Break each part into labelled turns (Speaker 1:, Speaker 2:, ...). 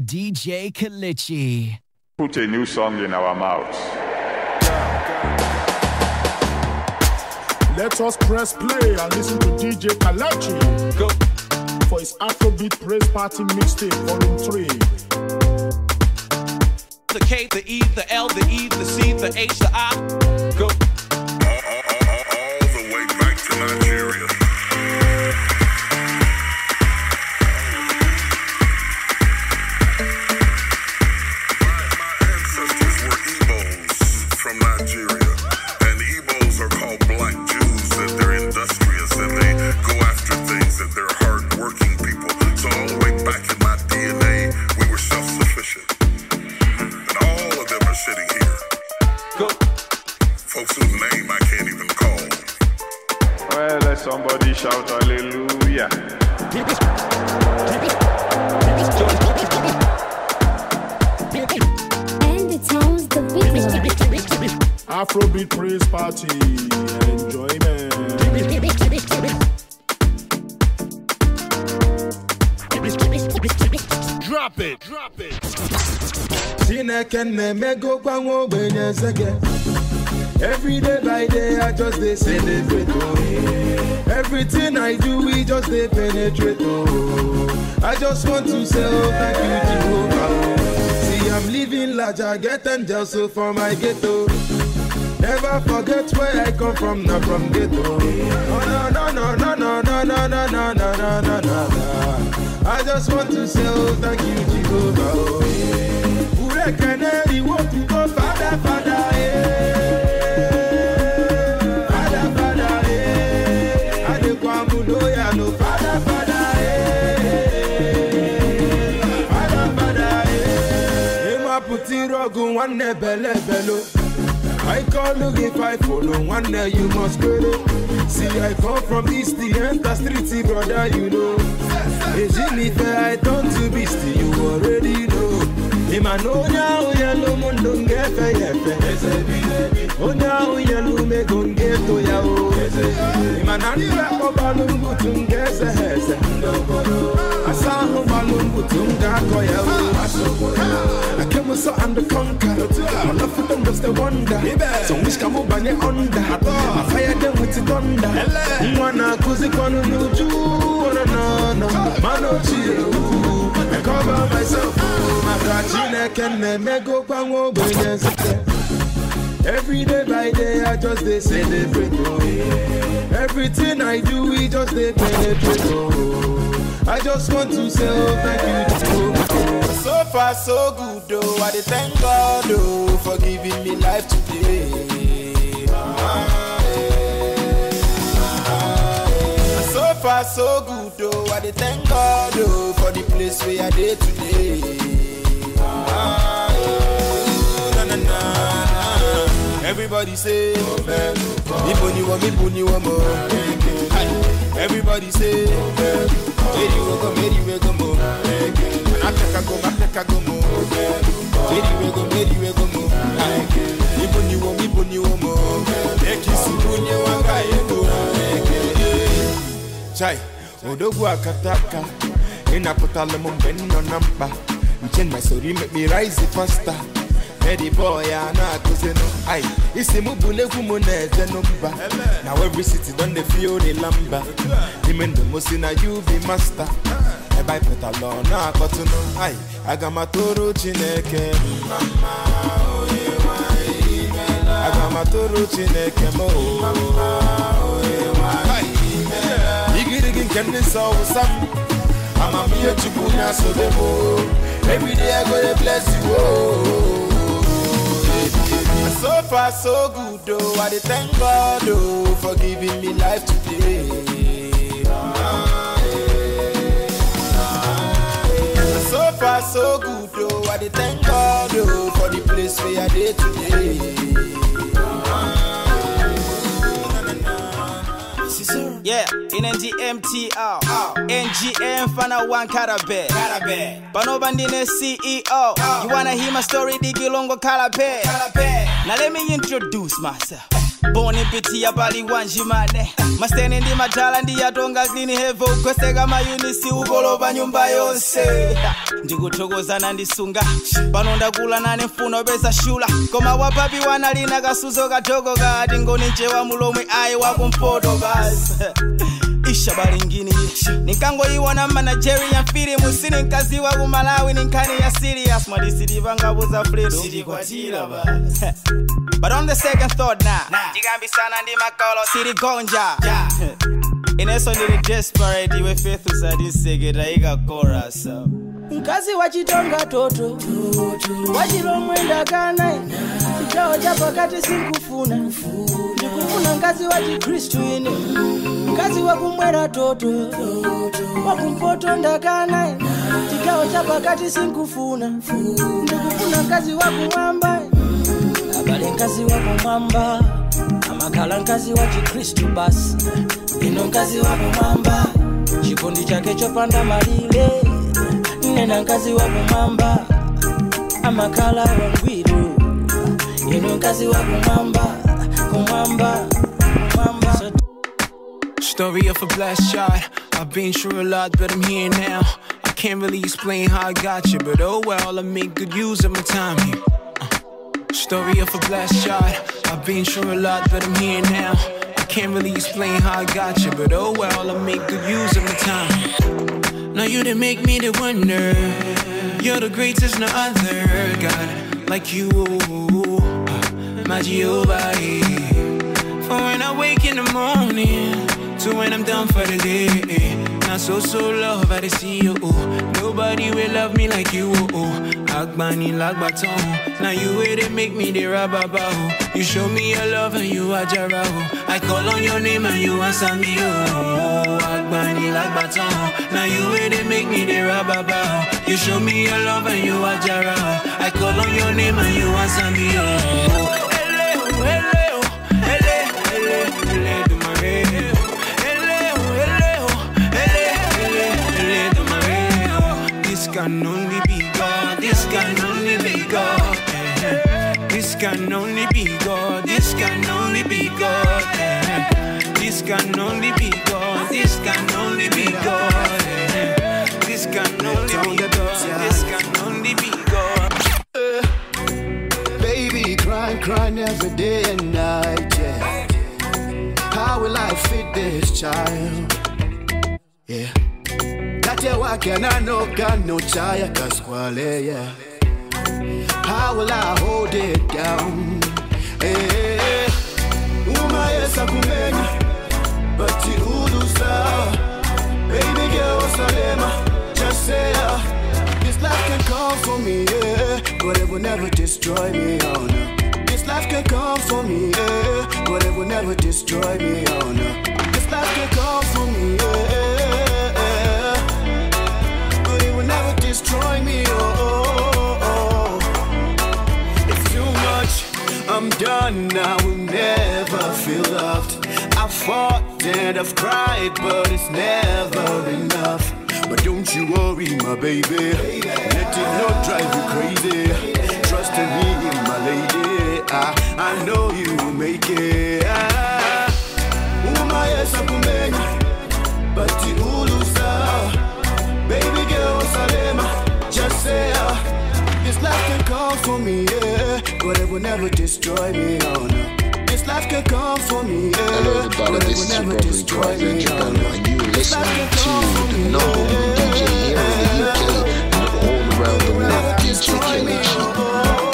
Speaker 1: DJ Kelechi.
Speaker 2: Put a new song in our mouths.
Speaker 3: Let us press play and listen to DJ Kelechi
Speaker 4: Go.
Speaker 3: for his Afrobeat Praise Party Mixtape Volume 3.
Speaker 4: The K, the E, the L, the E, the C, the H, the I. Go.
Speaker 3: Afrobeat Praise Party. Enjoyment.
Speaker 5: Drop it. Drop it. Chineke na-emegokwa nwa ogbenye nseke Every day by day I just dey celebrate oh Everything I do we just dey penetrate oh I just want to say oh thank you Jehovah oh. See I'm living large I get angels so for my ghetto Never forget where I come from, not from ghetto. Oh, no, no, no, no, no, no, no, no, no, no, no, no, no. I just want to say, oh, thank you, Jehovah. Oh, Ure keneri wo tu go, Father, Father, eh. Father, Father, eh. Adekwamu loya, no, Father, Father, eh. Father, Father, eh. I call look if I follow one day you must credit. See I come from east the enter street brother you know. Fair I turn to beast you already know. Know now yellow ndonge fe yefe onya uye lume gonge to ya o. Imanani re obalu mbutu nge se hese balu mbutu nge ya o. Akemuso and the conquer. My love for them was the wonder. So wish ka banye under. Ma fire them with thunder. Nwa na-akụzikwanụ n'uju mana na mana cover myself. My kachine can me go kwango benye. Every day by day I just dey celebrate oh. Everything I do we just dey penetrate oh. I just want to say oh thank you Jehovah.
Speaker 6: So far, so good, oh. I dey thank God, oh, for giving me life today. Ah. So far, so good, oh. I dey thank God, oh, for the place where I dey today. Everybody say, Iboniwa, Miboniwa, Mo. Everybody say, Eriwe go, Eriwe go, Mo. Ateka go, Ateka go, Mo. Eriwe go, Eriwe go, Mo. Iboniwa, Miboniwa, Mo. Ekisi bunye wanga yego. Chai, odogu akataka, inaputale mumbeno nampa. Change my story, make me rise faster. Eddie boy, I know I cause no. I It's a mubule kumune number Now every city done the feel the lamba Even the most in a you be master. Ebe I put a law, I got to know. I Agamatoro chineke. Mama, oye wa imela Agamatoro chineke mo. Mama, oye wa imela Igirigin kenin sa usam amamihe chukwu na-asobe m every day i go dey bless you oh. So far, so good, oh. I dey thank God, oh, for giving me life today. So far, so good, oh. I thank God, oh, for the place where I dey today.
Speaker 4: Yeah, in NGMTR. NGM Fana One Karabe. Karabe. Bano Bandine CEO. Oh. You wanna hear my story? Digilongo. Karabe. Now let me introduce myself. Boni piti pali wanjimane masteni ndi matala ndiyatonga clean hevo ugweseka mayunisi ukolopa nyumba yonse ndikuthokozana ndisunga. Pano ndakula nani mfuna opeza shula. Koma wapapi wanalina kasuzo kathoko kati ngoni ncewa mulomwe ayi wakumpoto basi kisha baringini nikangoyiwa na managerian filimu sininkazi wa bumalawi ninkani ya sirias mwadisilivangabuza freedom But on the second thought now, nah. ndikambisana ndi makolo. Siligonja ineso ndili desperate iwe faith usatiseketa ikakorasa
Speaker 7: mkazi wachitonga toto. Wachilomwe ndakanayi chichawo cha pakati sinkufuna. Ndikufuna mkazi wachikristu ine mkazi wakumwera toto. Wakumpotondakana ndakana chigawo cha pakati sinkufuna. Ndikufuna mkazi wakumwamba abale mkazi wakumwamba amakhala mkazi wa chikristu basi. Ino mkazi wakumwamba chikondi chake chopanda malile. Nena mkazi wakumwamba amakhala wangwiro ino mkazi wakumwamba kumwamba. Kumwamba
Speaker 1: Story of a blessed shot. I've been through a lot, but I'm here now. I can't really explain how I got you, but oh well, I make good use of my time here. Uh, story of a blessed shot. I've been through a lot, but I'm here now. I can't really explain how I got you, but oh well, I make good use of my time. Now you didn't make me to wonder. You're the greatest, no other God like you. Uh, my Jehovah. For when I wake in the morning to when I'm done for the day. Not so so love I see you. Nobody will love me like you. Oh. Agbani lagbaton. Now you way they make me the rababa. You show me your love and you are Jara. I call on your name and you answer me. Oh. Agbani lagbaton. Now you way they make me the rababa. You show me your love and you are Jara. I call on your name and you answer me. Oh. Ele, oh, can only be God. This can only be God. eh. This can only be God. This can only be God.
Speaker 8: Baby, crying, crying every day and night, yeah. How will I feed this child? Yeah. Kati wake ananoka no chaya kaskwale, yeah. How will I hold it down? Eh, uma yesa kumenya, bati ulusa. Baby girl, salema, just say yeah. This life can come for me, yeah, but it will never destroy me, oh no. This life can come for me, yeah, but it will never destroy me, oh no. This life can come for me, yeah, but it will never destroy me, oh. oh, oh. It's too much. I'm done. I will never feel loved. I've fought and I've cried, but it's never enough. But don't you worry, my baby. Let it not drive you crazy. Trust in me, my lady. I, I know you will make it. But you ulusa. Baby girl, salema, just say ah. This life can come for me, yeah, but it will never destroy me, oh no. This life can come for me, yeah,
Speaker 9: Hello everybody, this is your
Speaker 8: never
Speaker 9: brother
Speaker 8: me, oh
Speaker 9: and you listening to the number one DJ here in the UK and all around the world, DJ Kelechi. Keep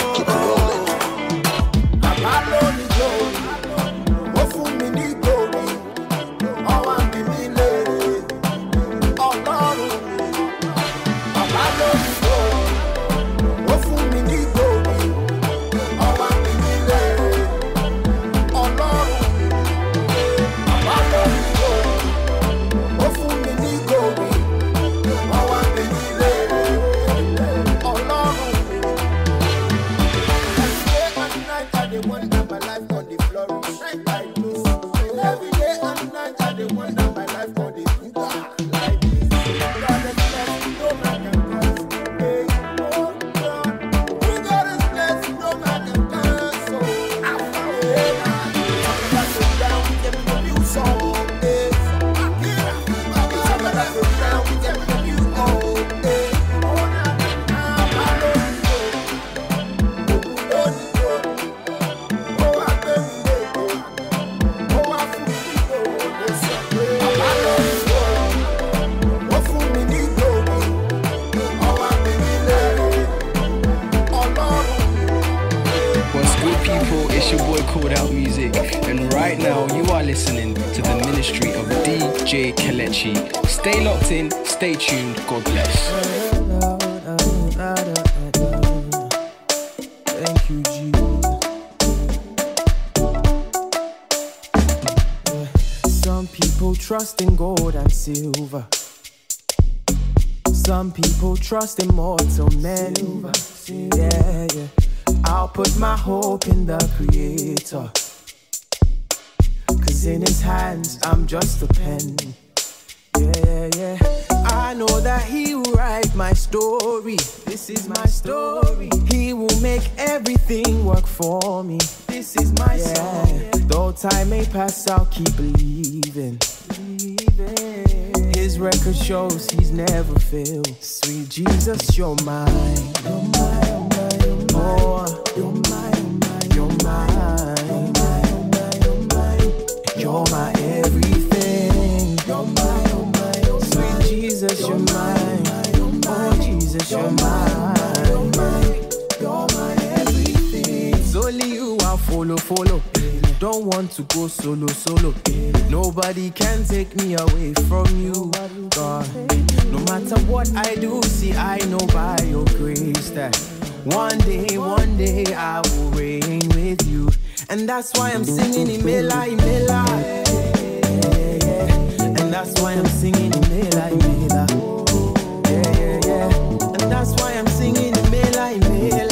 Speaker 10: stay tuned. God bless.
Speaker 11: Thank you, Jesus. Some people trust in gold and silver. Some people trust in mortal men. Yeah, yeah. I'll put my hope in the Creator. Cause in His hands, I'm just a pen. Yeah, yeah. I know that He will write my story. This is my story. He will make everything work for me. This is my yeah. Though time may pass, I'll keep believing. His record shows He's never failed. Sweet Jesus, you're mine. You're mine. Oh, you're mine. You're mine. You're my everything. Oh, Jesus, you're mine. You're my everything. It's only you I follow, follow. Don't want to go solo, solo. Nobody can take me away from you, God. No matter what I do, see, I know by your grace that one day, one day I will reign with you. And that's why I'm singing Imela, Imela. And that's why I'm singing Imela, Imela. That's why I'm singing Imela, Imela.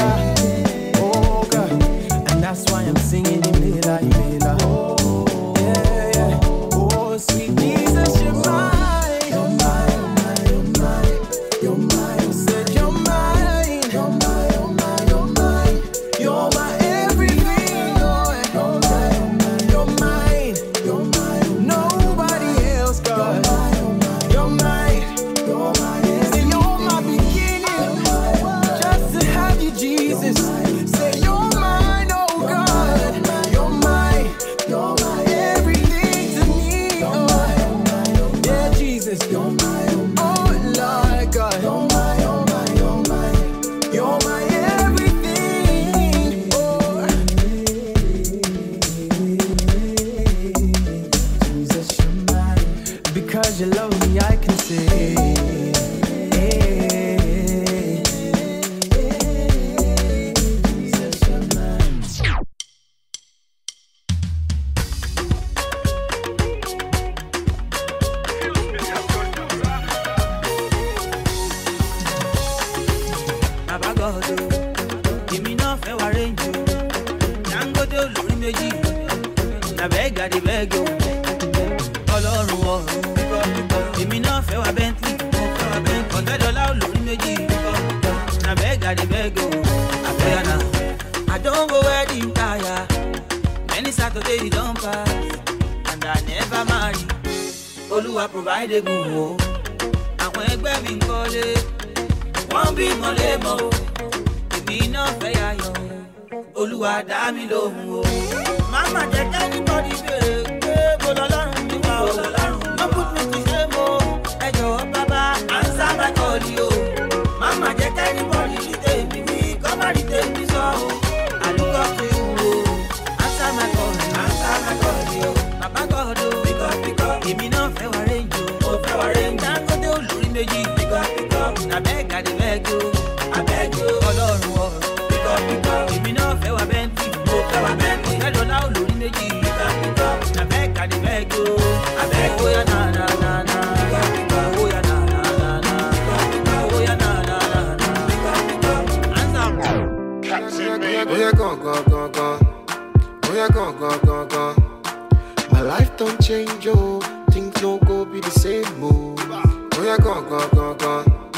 Speaker 12: Change, oh. Things no go be the same, oh. oh Oya gone, gone, gone, gone.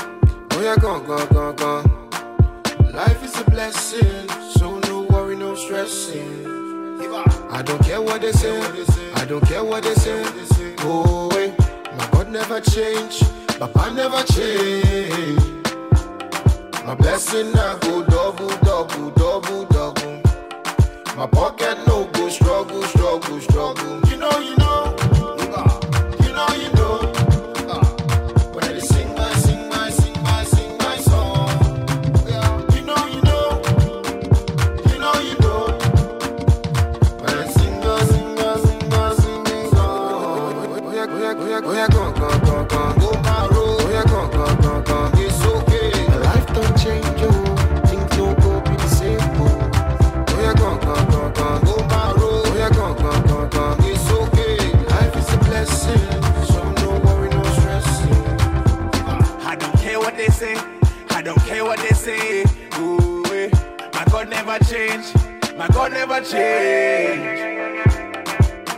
Speaker 12: Oh, Oya gone, gone, gone, gone. Life is a blessing, so no worry, no stressing. I don't care what they say, I don't care what they say. Oh, wait, my God never change, Papa never change. My blessing I go double, double, double, double. My pocket no go struggle, struggle, struggle. You know, you
Speaker 5: never change. My God never change.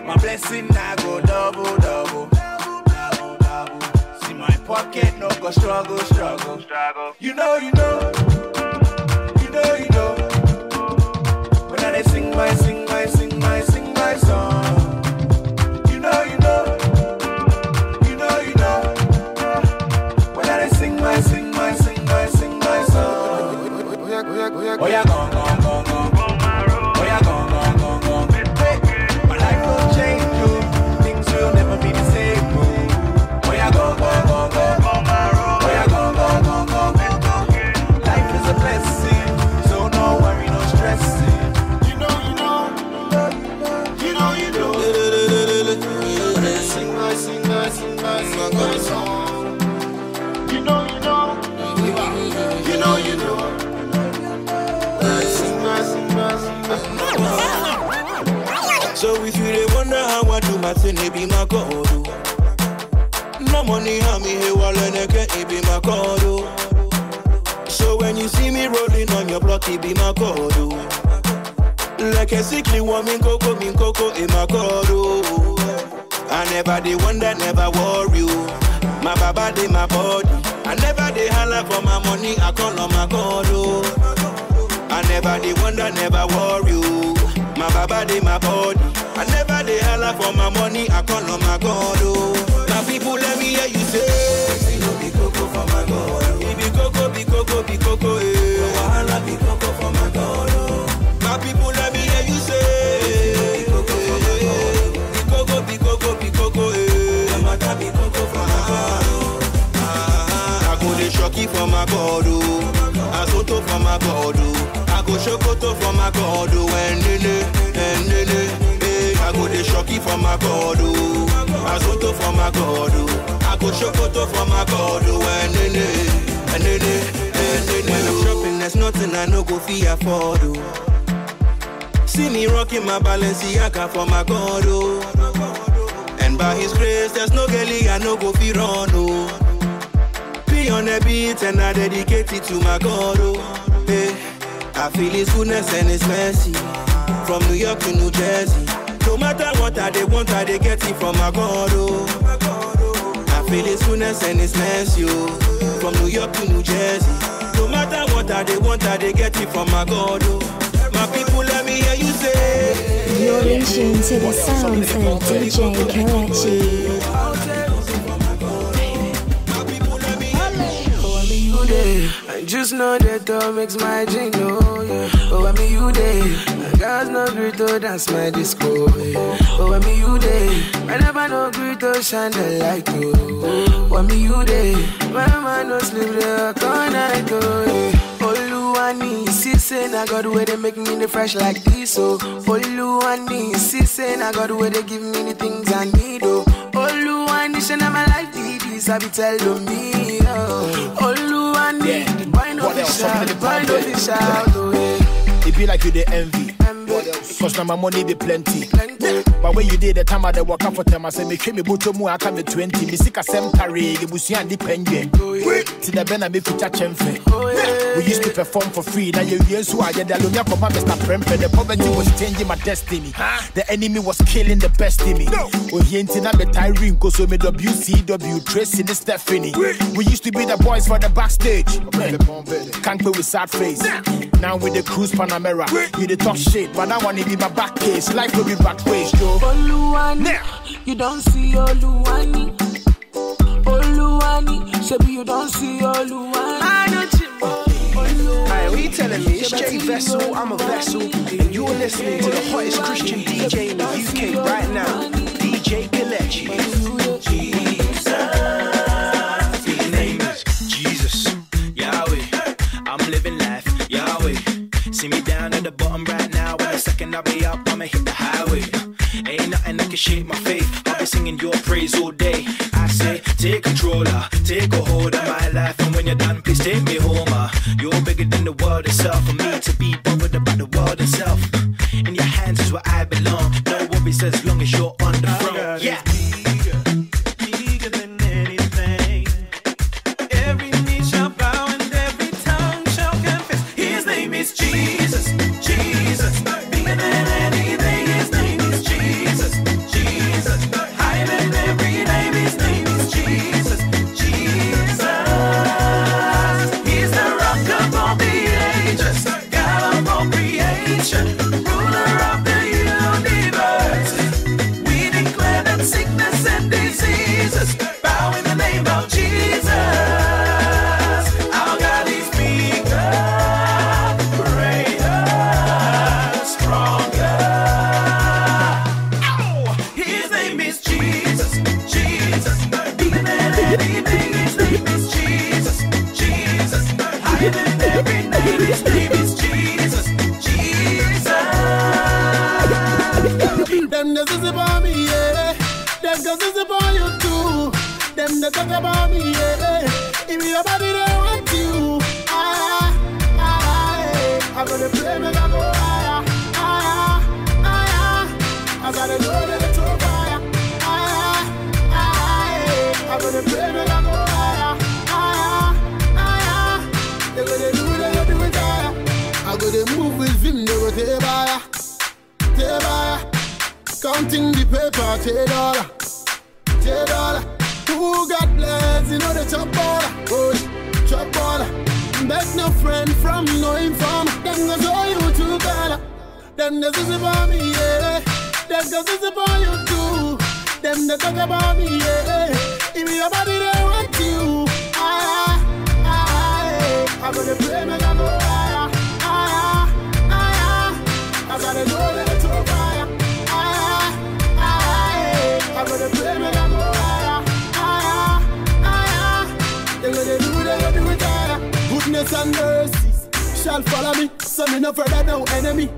Speaker 5: My blessing I go double, double. double, double. See my pocket no go struggle, struggle. You know, you know. Oh yeah, gone, gone, gone, gone. Oh yeah, gone,
Speaker 13: how I do my thing, be my God. oh. No money, how me here while it be my God. oh. So when you see me rolling on your block, it be my God. oh. Like a sickly woman, coco, min coco, in my God. Oh. I never dey wonder, never worry. oh. My baba dey my body. I never dey holler for my money, I call on my God. Oh. I never dey wonder, never worry. oh. My baba dey my body. I never dey holler for my money, I call on my God. Oh. Now people let me hear you say, "You be coco for my God." Oh. Be coco, be coco, be coco, eh. Wahala be coco for my God. Oh. My people let me hear you say, "Be coco for my God." Be coco, be coco, be coco, eh. Be coco for my God. Oh. Ah, I go dey shocky for my God. Oh. Asoto for my God. Oh. I go shokoto for my God. Oh. Eh. I shocky for my God. Oh. Asoto for my God. Oh. I go shokoto for my God. Oh. Enene, enene, enene. When I'm shopping, there's nothing I no go fi afford. Oh. See me rocking my Balenciaga for my God. Oh. And by His grace, there's no girlie I no go fi run. Oh. On the beat and I dedicate it to my God. Oh, hey. Eh, I feel His goodness and His mercy from New York to New Jersey. No matter what I they want, I they get it from my God. Oh, I feel His goodness and His mercy oh, from New York to New Jersey. No matter what I they want, I they get it from my God. Oh, my people, let me hear you say.
Speaker 14: You're in tune to the sounds of DJ Kelechi.
Speaker 15: you there. I just know that door makes my dream, oh yeah. But when me you there, Got no great to dance my disco, yeah. But when me you there, I never no great to shine the light, oh. When me you there, my man no sleep all night, oh yeah. Oluwani, see say na God where they make me the fresh like this, oh. Oluwani, see say na God where they give me the things I need, oh. Oluwani, shine my life, this, I be tell to me, oh. Oluwani, the boy no
Speaker 16: What
Speaker 15: be
Speaker 16: else?
Speaker 15: shout, the
Speaker 16: in the
Speaker 15: boy no be
Speaker 16: band,
Speaker 15: shout, oh yeah.
Speaker 16: It be like you the envy. Cause now my money be plenty. But when you did the time I dey work out for them, I say me trim me buto mu aka me 20. Me sika sem tare, ge busu andi penye. Ti the bena me future chemfe. We used to perform for free. Now you years who are the alumia for my Mr. Prempe. The poverty was changing my destiny. The enemy was killing the best in me. Oh, he ain't na me Tyrene, cause we me WCW, Tracy and Stephanie. We used to be the boys for the backstage. Can't play with sad face. Now with the cruise Panamera, you the talk shit, but one it be my back case. Life will be back ways, Joe.
Speaker 15: Oluwani, you don't see Oluwani. Oluwani, Shebi you don't see Oluwani. I don't
Speaker 17: Hey, what you telling me? It's Jay Vessel, I'm a vessel, and you're listening to the hottest Christian DJ in the UK right now, DJ Kelechi.
Speaker 18: Jesus, his name is Jesus, Yahweh. I'm living life, Yahweh. See me down at the bottom right now. When the second I'll be up, I'ma hit the highway. Shake my faith. I'll be singing your praise all day. I say, take controller, take a hold of my life. And when you're done, please take me home. uh. You're bigger than the world itself. For me to be bothered about the world itself. In your hands is where I belong. No worries as long as you're
Speaker 9: they talk about me, yeah. If your body they want you, ah, ah, ah. I'm gonna pray, make I go higher, ah, ah, ah, ah. I gotta know the to fire, ah, ah, ah. I'm gonna pray, make I go higher, ah, ah, ah, ah. they gonna do, they gonna do it higher. Goodness and mercy shall follow me, so me no further no enemy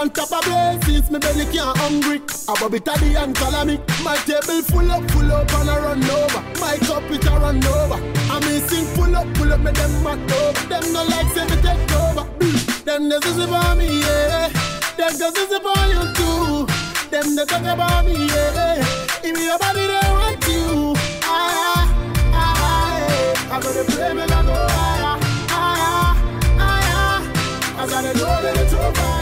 Speaker 9: on top of blazes, me belly can't hungry. A bob it at the and me. My table full up, full up, and I run over. My cup it a run over. I mean sing full up, full up, me them mad over. Them no like say me take over. Them just is about me, yeah. Them just is about you too. Them they talk about me, yeah. If your body they want you, ah, ah, ah. ah. I gotta
Speaker 19: play me like a ah, ah, ah, ah, I gotta know that it's over.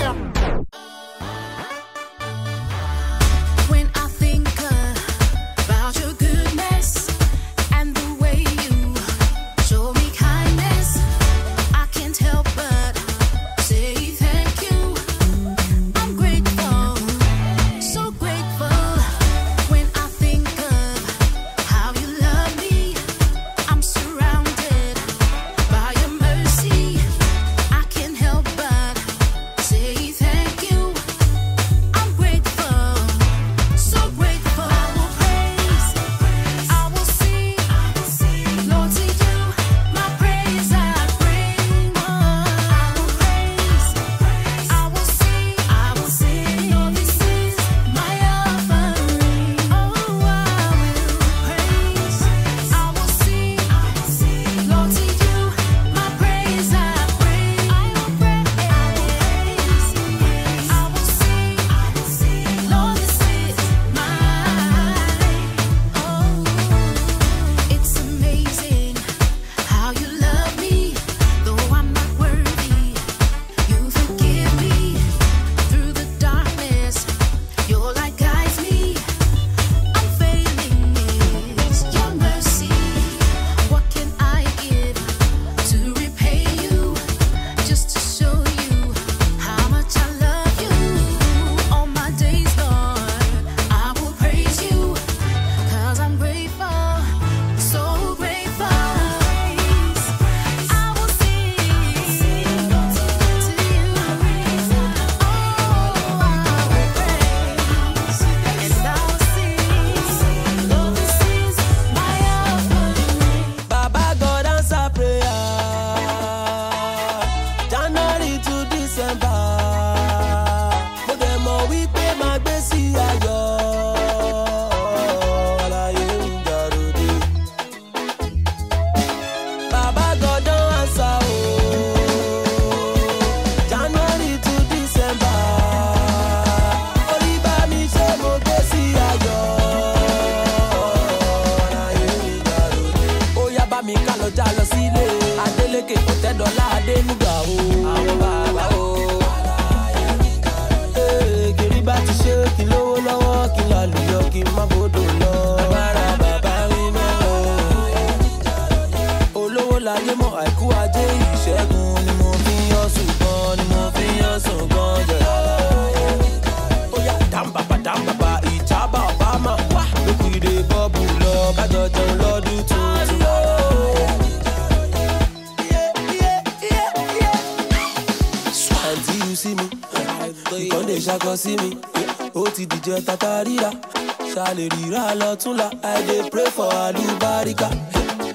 Speaker 19: ọ̀túnla i
Speaker 11: dey pray for
Speaker 20: alubarika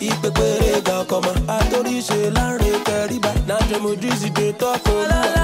Speaker 20: ipe pere ga ọkọ̀ mọ́. Àtòrí ṣe láre kẹrìbà náà jẹ́
Speaker 21: mo drizzy dey talk o.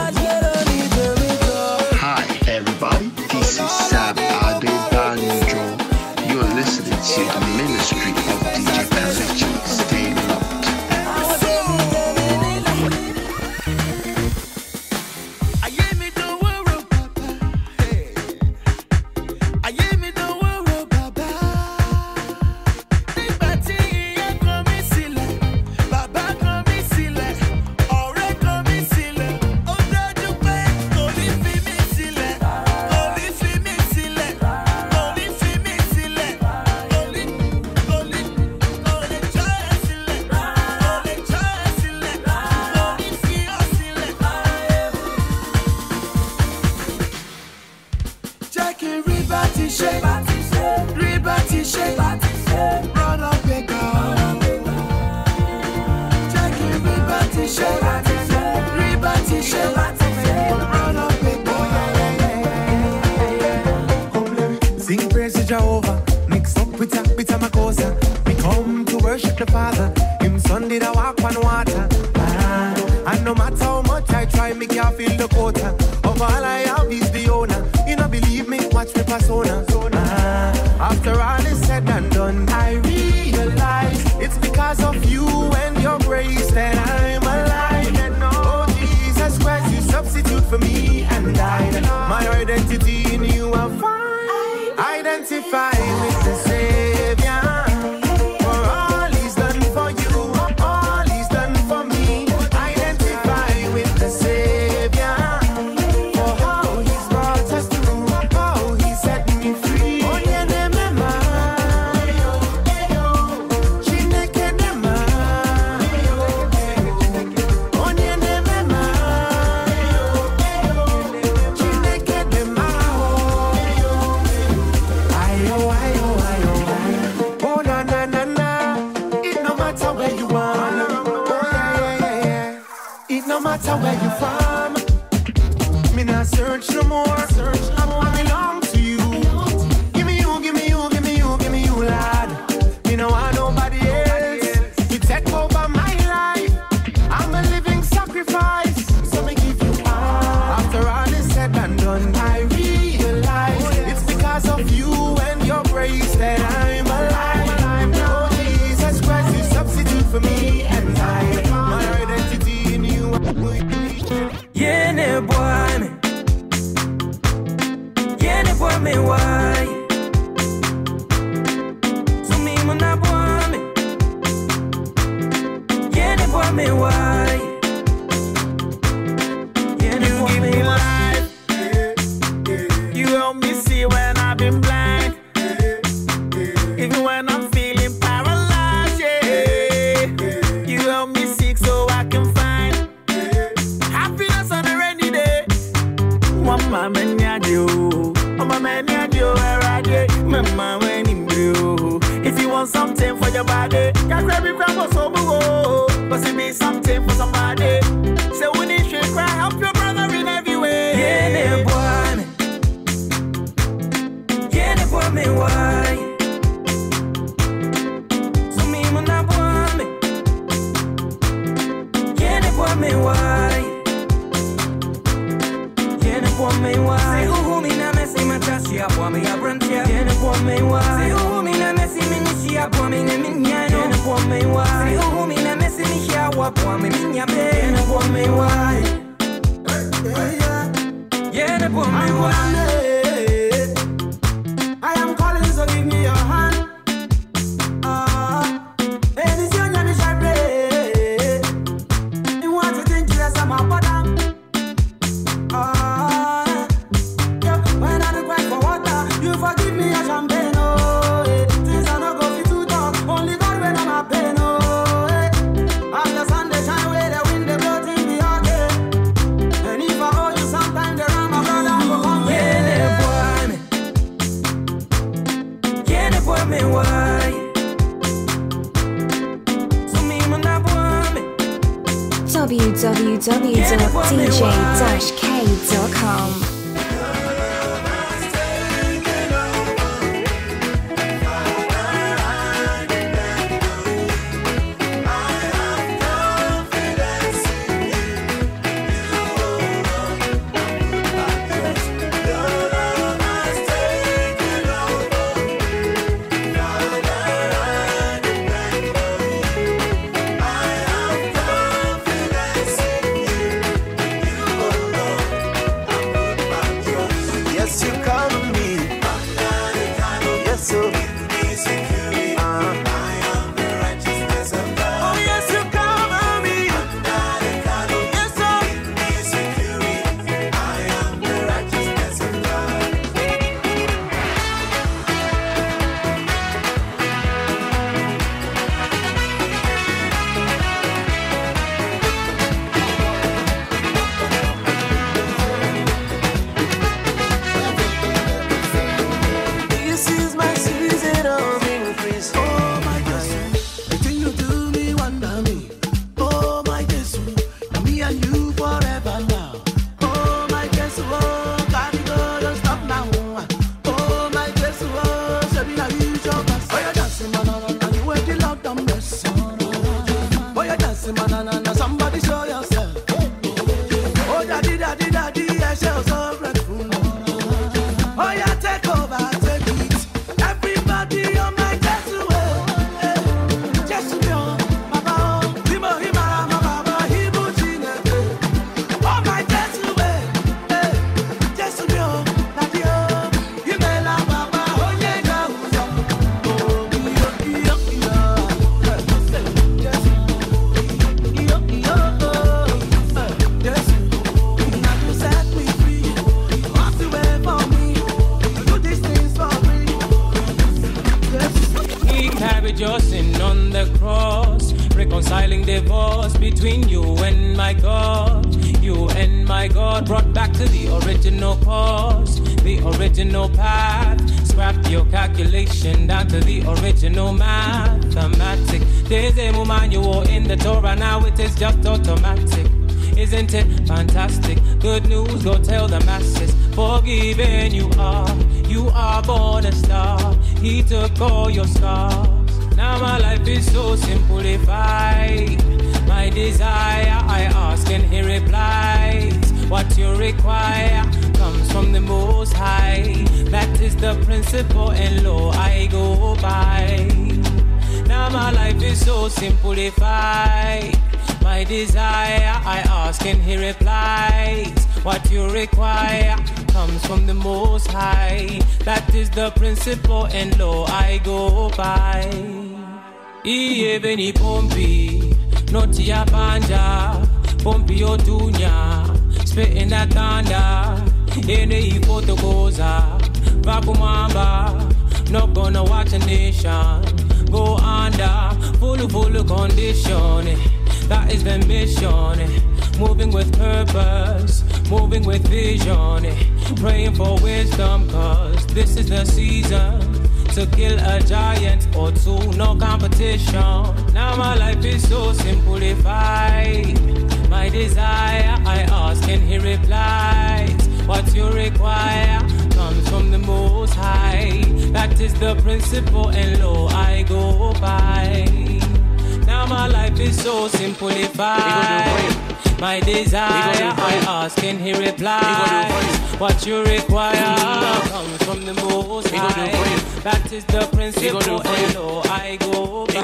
Speaker 21: want me, want me. And
Speaker 22: he replies. What you require comes from the Most High. That is the principle and law I go by. Iye beni pompi, noti ya panja, pompi otunya, spitting that thunder, ene ipotokoza, vakumamba, not gonna watch a nation go under, full full condition, that is the mission, moving with purpose, moving with vision, eh, praying for wisdom, cause this is the season to kill a giant or two, no competition. Now my life is so simplified. My desire, I ask, and he replies. What you require comes from the Most High. That is the principle and law I go by. Now my life is so simplified. My desire, I ask, and he replies. What you require comes from the Most High. That is the principle and law I go by.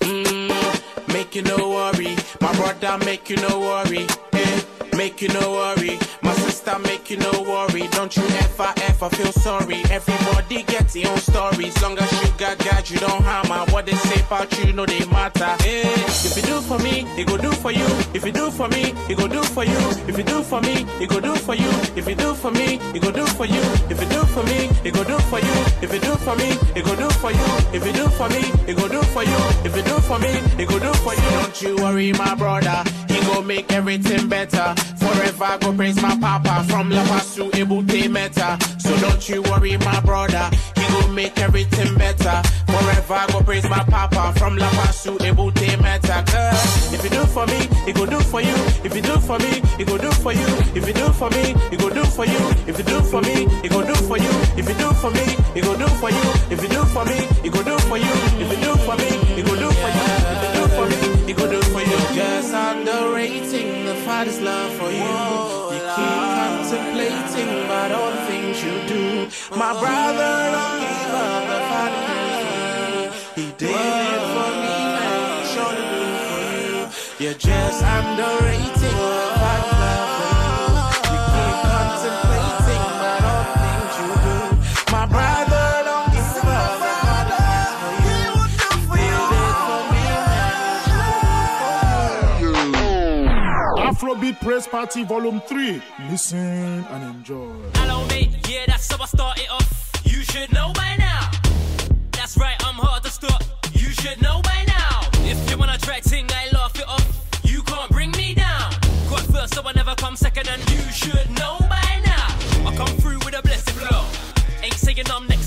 Speaker 1: Mm, make you no worry, my brother make you no worry, eh? Make you no worry, my I make you no worry. Don't you ever, ever feel sorry. Everybody gets their own story. As Long as you got God, you don't harm. What they say about you, no, they matter. Hey, if you do for me, it go do for you. If you do for me, it go do for you. If you do for me, it go do for you. If you do for me, it go do for you. If you do for me, it go do for you. If you do for me, it go do for you. If you do for me, it go do for you. If you do for me, it go do for you. Don't you worry, my brother. He go make everything better. Forever I go praise my papa from La Paz to Ebute Meta. So don't you worry, my brother. He go make everything better. Forever I go praise my papa from La Paz to Ebute Meta. Cause if you do for me, he go do for you. If you do for me, he go do for you. If you do for me, he go do for you. If you do for me, he go do for you. If you do for me, he go do for you. If you do for me, he go do for you. If you do for me, he go do for you. If you do for me, he go do for you. Just underrating the Father's love for you. My brother, don't give up. He did it for me, man. Do it for you. You're just Father's love for you. Keep contemplating about all things you do. My brother, don't give up. He did it for me,
Speaker 3: Afrobeat Press Party Volume 3. Listen and enjoy.
Speaker 23: How I started off. You should know by now. That's right, I'm hard to stop. You should know by now. If you wanna try ting, I laugh it off. You can't bring me down. Got first, so I never come second, and you should know by now. I come through with a blessed flow. Ain't saying I'm next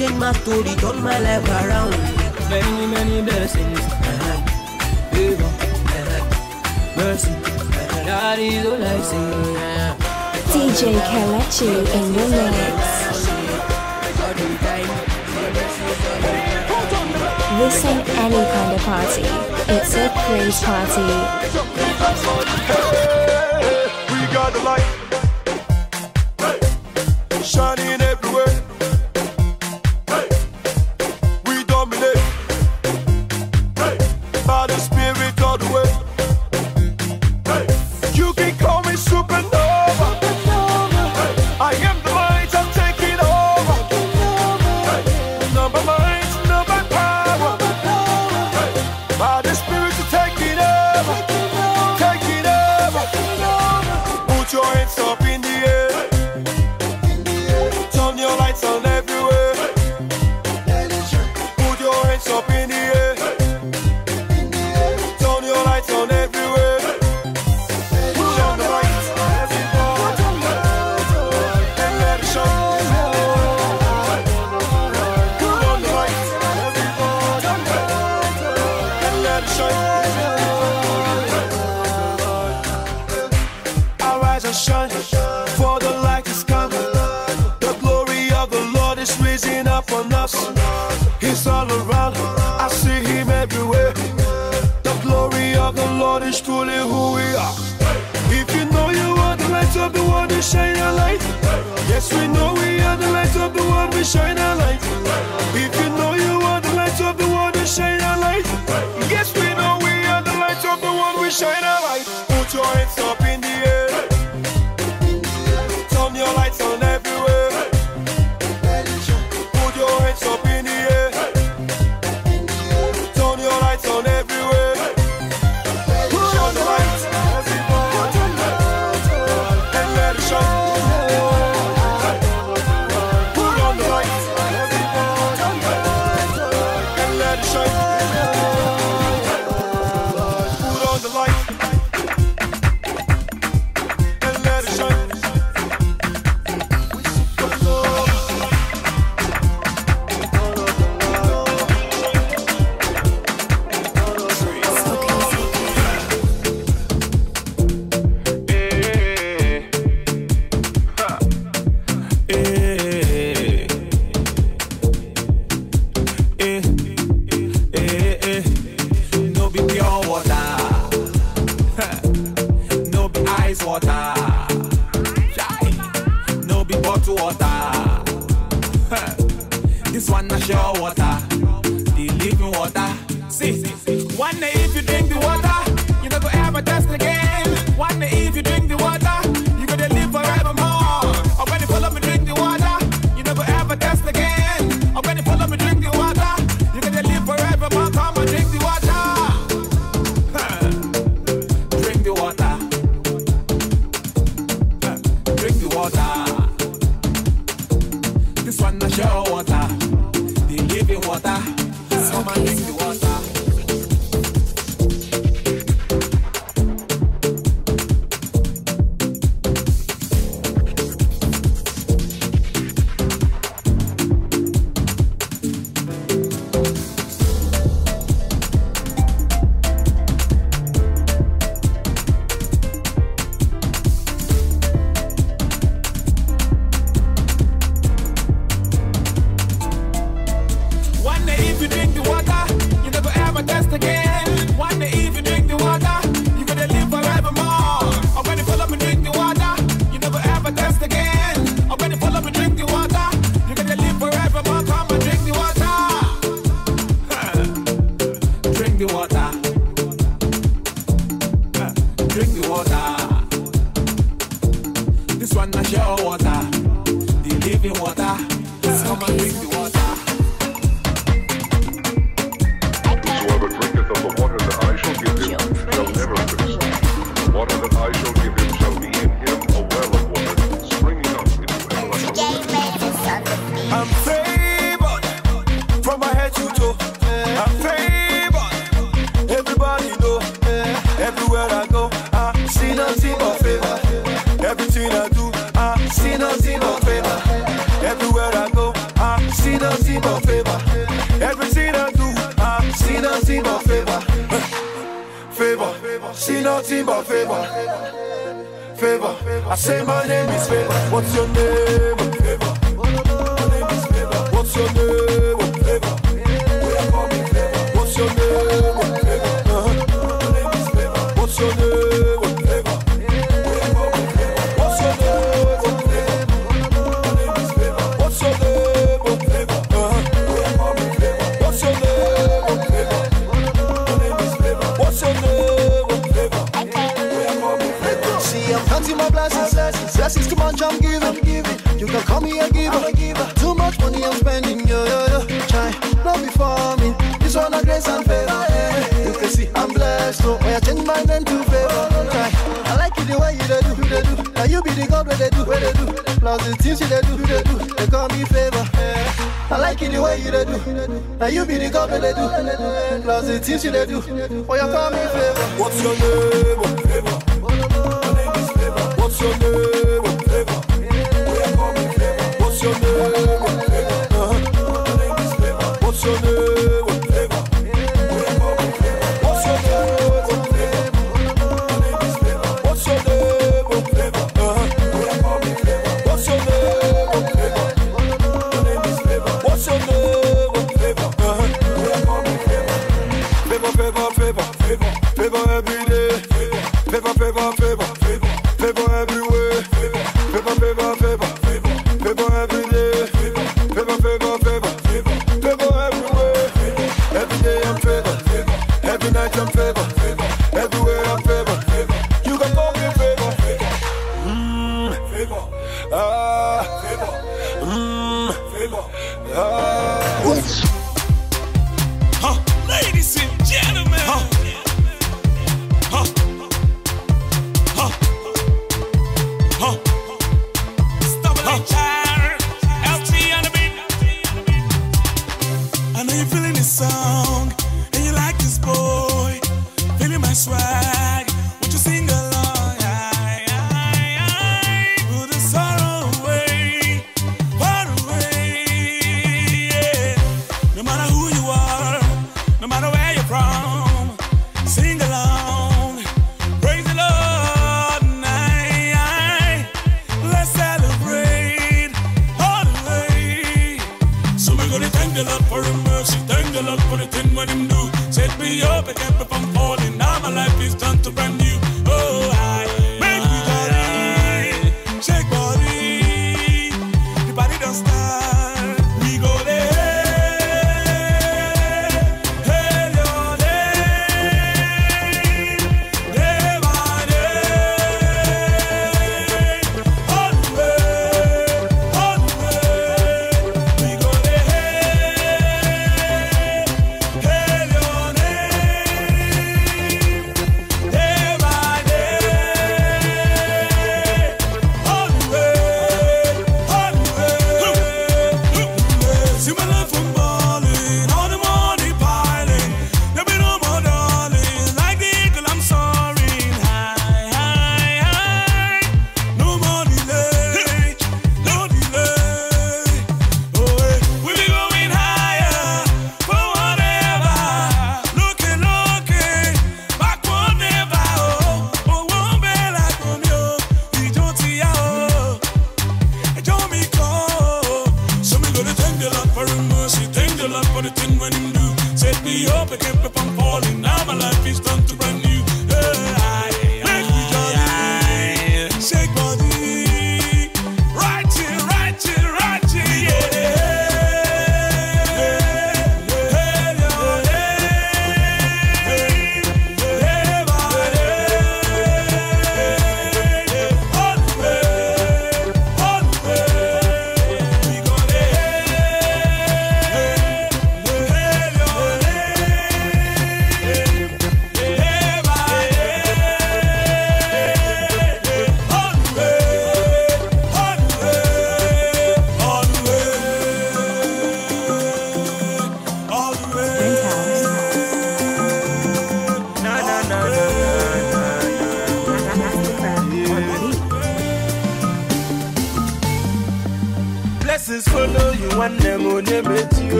Speaker 24: change my story, turn my life around.
Speaker 7: Many, many blessings. Mercy. That is all I see.
Speaker 14: DJ Kelechi in the mix. Listen any kind of party. It's a praise party.
Speaker 5: We got the light. Hey. Shining Stop up in the
Speaker 8: they do, they do, they call me favor. I like it the way you they do. Now you be the couple they do. Plus the things you they do. Oh, you call me favor.
Speaker 25: What's your name? Favor. What's your name?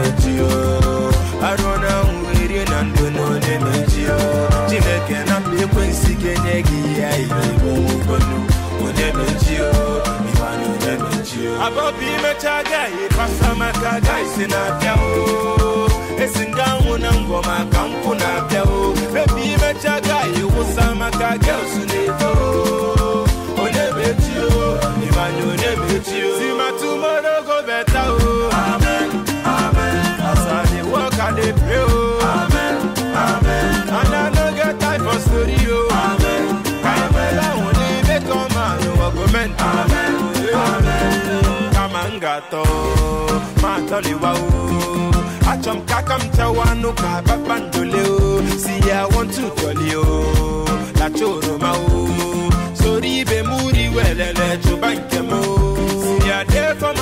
Speaker 26: na-emechi arụ na-anwụ iri na ndụ na
Speaker 13: ọ na-emechi kama ngato matoliwa o achọm ka aka m chawa anụ ka kpakpandole o si ya wọntu tọli soro ibe m welele chụba nke m o si for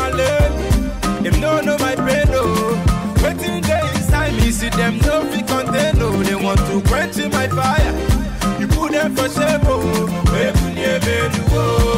Speaker 13: dem no know my pain o wetin dey inside me see dem no fit contain o they want to quench my fire. You put them for shame oh. o ebuni emenu o obi m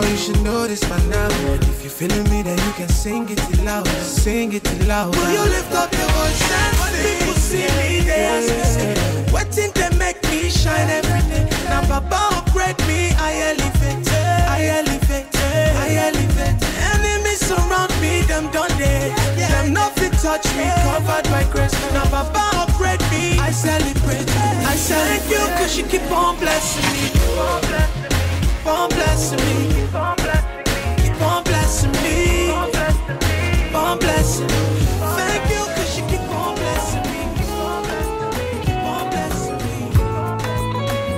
Speaker 20: Mama, you should know this by now. If you're feeling me, then you can sing it loud. Sing it loud. Will you lift up your voice and when people see me, they ask me, say, what think they make me shine every day? Now, Baba upgrade me, I elevate, I elevate, I elevate. Enemies surround me, them done dead. Them nothing touch me, covered by grace. Now, Baba upgrade me, I celebrate, I celebrate. Thank you, cause you keep on blessing me. Keep on blessing me. Keep on blessing me. Keep on blessing me. Keep on blessing me. Thank you, cause you keep on blessing me. Keep on blessing me. Keep on blessing me.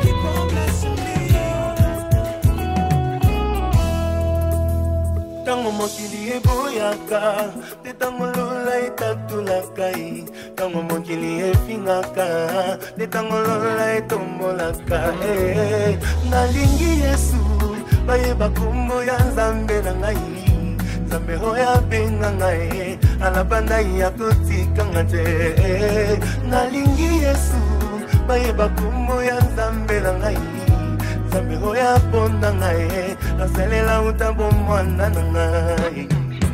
Speaker 20: Keep on blessing
Speaker 27: Tango mokili eboyaka te tango lola etatolaka tango mokili efingaka te tango lola etombolaka eh. nalingi yesu bayeba kombo ya nzambe na ngai nzambe oyo abenga ngai alaba nai ya kotikanga te eh. nalingi yesu bayeba kombo ya nzambe na ngai nzambe oyo aponda ngai nasalela uta bomwana na ngai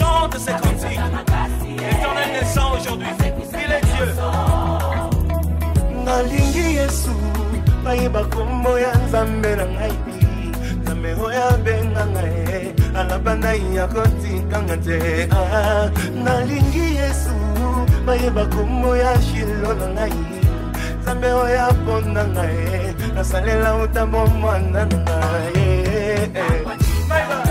Speaker 27: chante ses cantiques. L'éternel descend aujourd'hui. Il est Dieu. nalingi yesu bayeba kombo ya nzambe na ngai nzambe oyo abenga ngai alaba nai ya kotikanga te ah, nalingi yesu bayeba kombo ya shilo na ngai nzambe oyo aponda ngai nasalela utambo mwana na ngai eh, eh.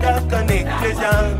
Speaker 5: dark and necklace.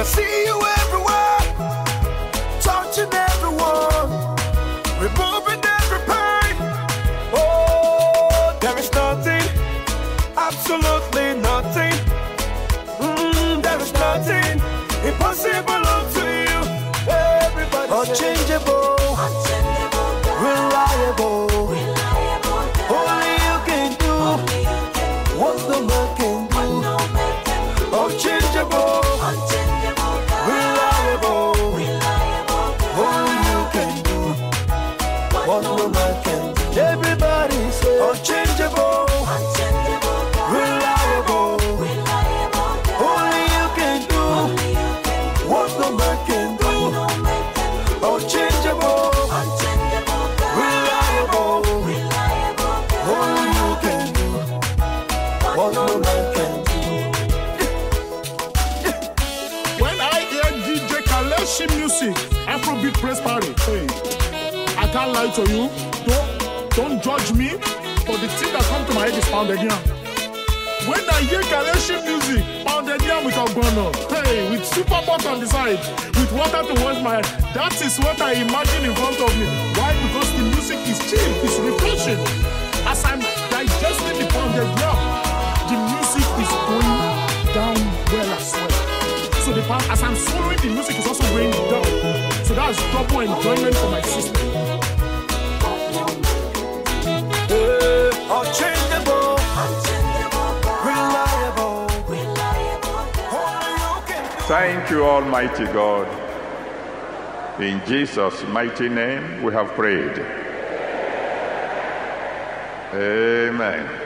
Speaker 5: I see you everywhere.
Speaker 3: My head is. When I hear Kelechi music, pounded yam with Ogbono, hey, with super pot on the side, with water to wash my head, that is what I imagine in front of me. Why? Because the music is chill, it's refreshing. As I'm digesting the pounded yam, the music is going down well as well. So the part, as I'm swallowing, the music is also going down. So that's double enjoyment for my system.
Speaker 5: Unchangeable, reliable.
Speaker 25: Thank you, Almighty God. In Jesus' mighty name we have prayed. Amen.